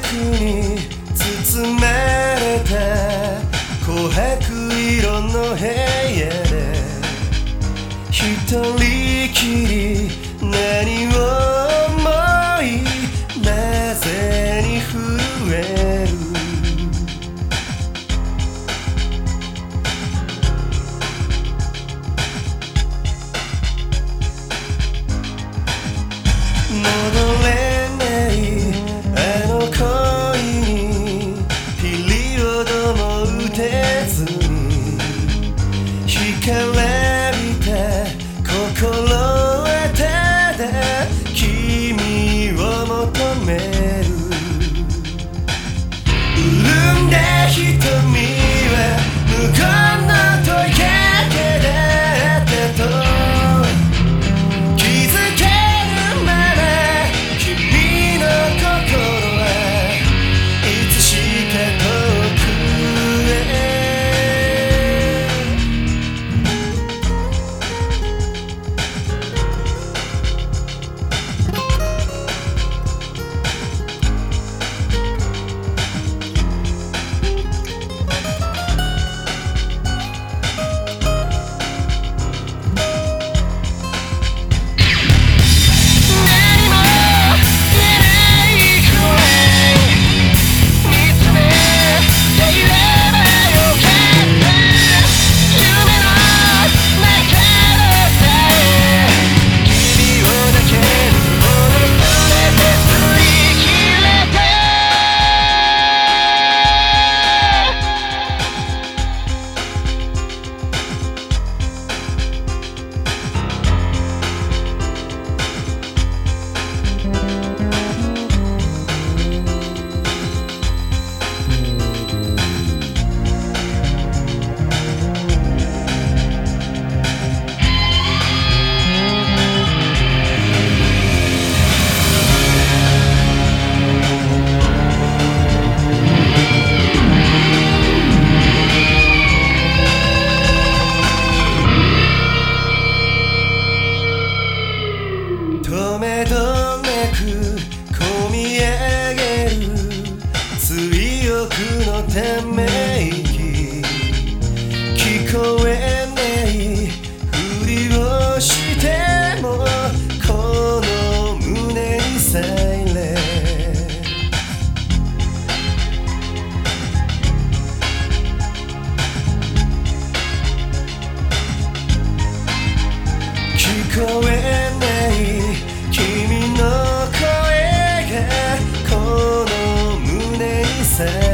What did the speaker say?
気に包まれた琥珀色の部屋で一人きり何をから見て心君の声がこの胸にさ